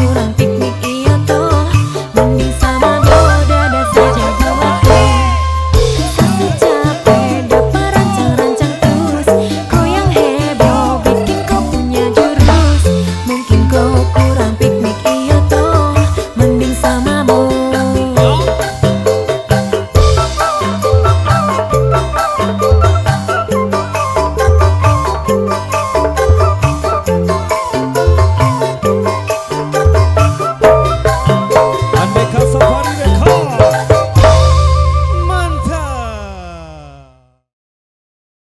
kurang